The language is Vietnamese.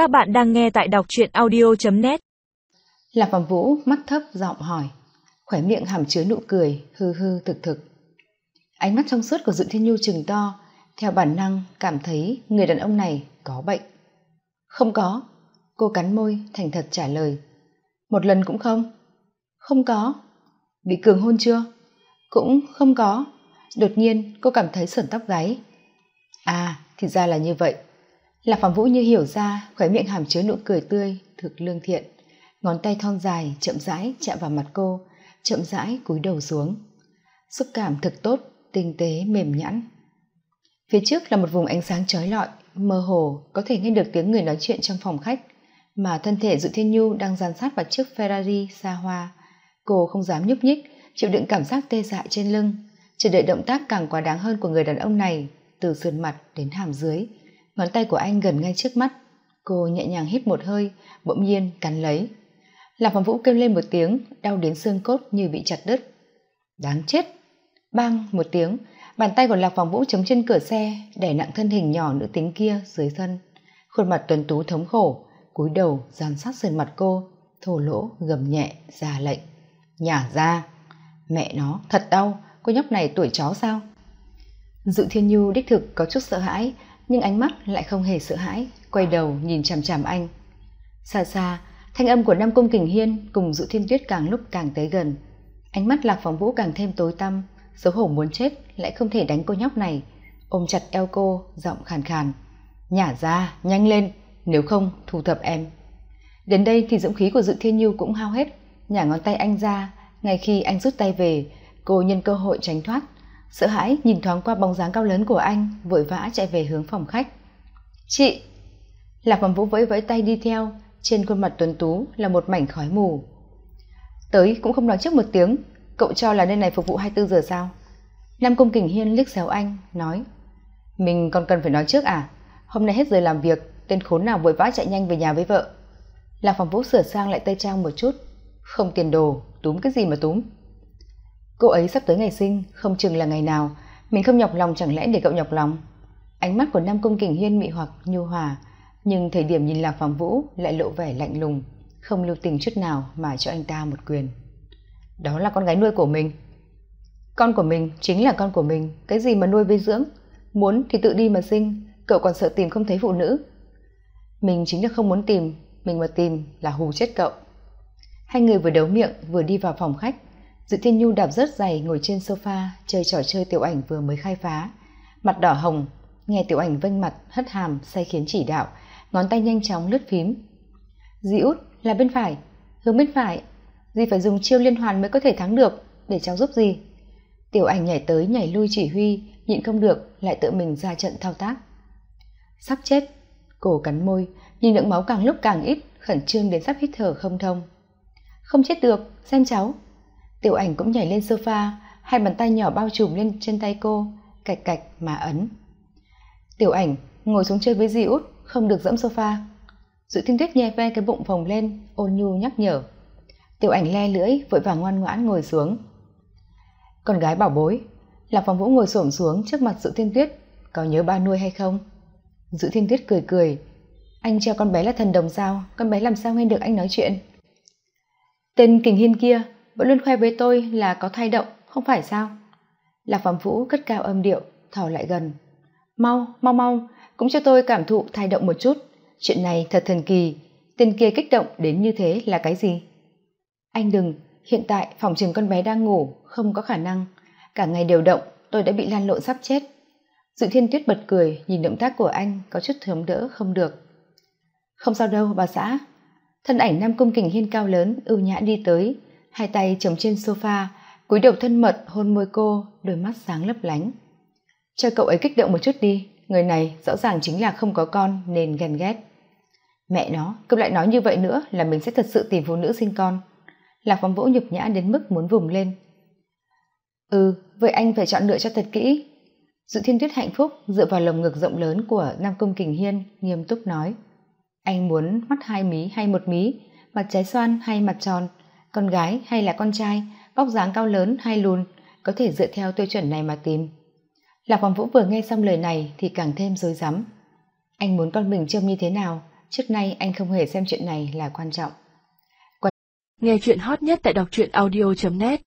Các bạn đang nghe tại đọc truyện audio.net Lạc Phạm Vũ mắt thấp giọng hỏi, khỏe miệng hàm chứa nụ cười, hư hư thực thực. Ánh mắt trong suốt của Dự Thiên Nhu trừng to, theo bản năng cảm thấy người đàn ông này có bệnh. Không có, cô cắn môi thành thật trả lời. Một lần cũng không? Không có. Bị cường hôn chưa? Cũng không có. Đột nhiên cô cảm thấy sởn tóc gáy. À, thì ra là như vậy. Lạc Phạm Vũ như hiểu ra, khóe miệng hàm chứa nụ cười tươi, thực lương thiện. Ngón tay thon dài, chậm rãi chạm vào mặt cô, chậm rãi cúi đầu xuống. Xúc cảm thực tốt, tinh tế, mềm nhẵn. Phía trước là một vùng ánh sáng trói lọi, mơ hồ, có thể nghe được tiếng người nói chuyện trong phòng khách, mà thân thể Dự Thiên Nhu đang dàn sát vào chiếc Ferrari xa hoa. Cô không dám nhúc nhích, chịu đựng cảm giác tê dại trên lưng, chờ đợi động tác càng quá đáng hơn của người đàn ông này, từ sườn mặt đến hàm dưới, ngón tay của anh gần ngay trước mắt. Cô nhẹ nhàng hít một hơi, bỗng nhiên cắn lấy. Lạc phạm vũ kêu lên một tiếng, đau đến xương cốt như bị chặt đứt. Đáng chết! Bang, một tiếng, bàn tay của lạc phòng vũ chống trên cửa xe, đè nặng thân hình nhỏ nữ tính kia dưới thân khuôn mặt tuấn tú thống khổ, cúi đầu giàn sát sườn mặt cô thô lỗ, gầm nhẹ, ra lệnh. Nhả ra! Mẹ nó, thật đau, cô nhóc này tuổi chó sao? Dự thiên nhu đích thực có chút sợ hãi nhưng ánh mắt lại không hề sợ hãi, quay đầu nhìn chằm chằm anh. Xa xa, thanh âm của nam cung kình hiên cùng dự thiên tuyết càng lúc càng tới gần. Ánh mắt lạc phong vũ càng thêm tối tăm, xấu hổ muốn chết lại không thể đánh cô nhóc này. Ôm chặt eo cô, giọng khàn khàn. Nhả ra, nhanh lên, nếu không thu thập em. Đến đây thì dũng khí của dự thiên nhu cũng hao hết, nhả ngón tay anh ra. Ngay khi anh rút tay về, cô nhân cơ hội tránh thoát sợ hãi nhìn thoáng qua bóng dáng cao lớn của anh, vội vã chạy về hướng phòng khách. Chị! Lạc phẩm vũ vẫy vẫy tay đi theo, trên khuôn mặt tuấn tú là một mảnh khói mù. Tới cũng không nói trước một tiếng, cậu cho là nơi này phục vụ hai mươi bốn giờ sao? Nam cung kình hiên liếc xéo anh, nói, mình còn cần phải nói trước à? Hôm nay hết giờ làm việc, tên khốn nào vội vã chạy nhanh về nhà với vợ? Lạc phẩm vũ sửa sang lại tay trang một chút. Không tiền đồ, túm cái gì mà túm? Cô ấy sắp tới ngày sinh, không chừng là ngày nào. Mình không nhọc lòng chẳng lẽ để cậu nhọc lòng? Ánh mắt của nam cung kình hiên mị hoặc, nhu hòa, nhưng thời điểm nhìn lạc phạm vũ lại lộ vẻ lạnh lùng, không lưu tình chút nào mà cho anh ta một quyền. Đó là con gái nuôi của mình. Con của mình chính là con của mình, cái gì mà nuôi với dưỡng? Muốn thì tự đi mà sinh, cậu còn sợ tìm không thấy phụ nữ. Mình chính là không muốn tìm, mình mà tìm là hù chết cậu. Hai người vừa đấu miệng vừa đi vào phòng khách dự thiên nhu đạp rớt giày ngồi trên sofa, chơi trò chơi tiểu ảnh vừa mới khai phá. Mặt đỏ hồng, nghe tiểu ảnh vênh mặt, hất hàm, say khiến chỉ đạo, ngón tay nhanh chóng lướt phím. Dì út, là bên phải. Hướng bên phải. Dì phải dùng chiêu liên hoàn mới có thể thắng được, để cháu giúp gì tiểu ảnh nhảy tới nhảy lui chỉ huy, nhịn không được, lại tự mình ra trận thao tác. Sắp chết. Cổ cắn môi, nhìn lượng máu càng lúc càng ít, khẩn trương đến sắp hít thở không thông. Không chết được, xem cháu tiểu ảnh cũng nhảy lên sofa, hai bàn tay nhỏ bao trùm lên trên tay cô, cạch cạch mà ấn. Tiểu ảnh ngồi xuống chơi với dì út, không được dẫm sofa. Dự thiên tuyết nhẹ ve cái bụng phồng lên, ôn nhu nhắc nhở. Tiểu ảnh le lưỡi, vội vàng ngoan ngoãn ngồi xuống. Con gái bảo bối, lạc phòng vũ ngồi xổm xuống trước mặt dự thiên tuyết, có nhớ ba nuôi hay không? Dự thiên tuyết cười cười, anh treo con bé là thần đồng sao? Con bé làm sao nghe được anh nói chuyện? Tên kình hiên kia vẫn luôn khoe với tôi là có thay động, không phải sao? Lạc phạm vũ cất cao âm điệu, thò lại gần. Mau mau mau, cũng cho tôi cảm thụ thay động một chút. Chuyện này thật thần kỳ, tên kia kích động đến như thế là cái gì? Anh đừng, hiện tại phòng trường con bé đang ngủ, không có khả năng. Cả ngày đều động, tôi đã bị lan lộn sắp chết. Dự thiên tuyết bật cười, nhìn động tác của anh có chút thấm đỡ không được. Không sao đâu, bà xã. Thân ảnh nam cung kình hiên cao lớn, ưu nhã đi tới hai tay chồng trên sofa, cúi đầu thân mật hôn môi cô, đôi mắt sáng lấp lánh. Cho cậu ấy kích động một chút đi, người này rõ ràng chính là không có con nên ghen ghét. Mẹ nó, cậu lại nói như vậy nữa là mình sẽ thật sự tìm phụ nữ sinh con. Lạc phong vũ nhục nhã đến mức muốn vùng lên. Ừ vậy anh phải chọn lựa cho thật kỹ. Dự thiên tuyết hạnh phúc dựa vào lồng ngực rộng lớn của nam cung kình hiên, nghiêm túc nói. Anh muốn mắt hai mí hay một mí, mặt trái xoan hay mặt tròn? Con gái hay là con trai vóc dáng cao lớn hay lùn, có thể dựa theo tiêu chuẩn này mà tìm. Lạc hoàng vũ vừa nghe xong lời này thì càng thêm rối rắm. Anh muốn con mình trông như thế nào? Trước nay anh không hề xem chuyện này là quan trọng. Nghe chuyện hot nhất tại đọc truyện audio net.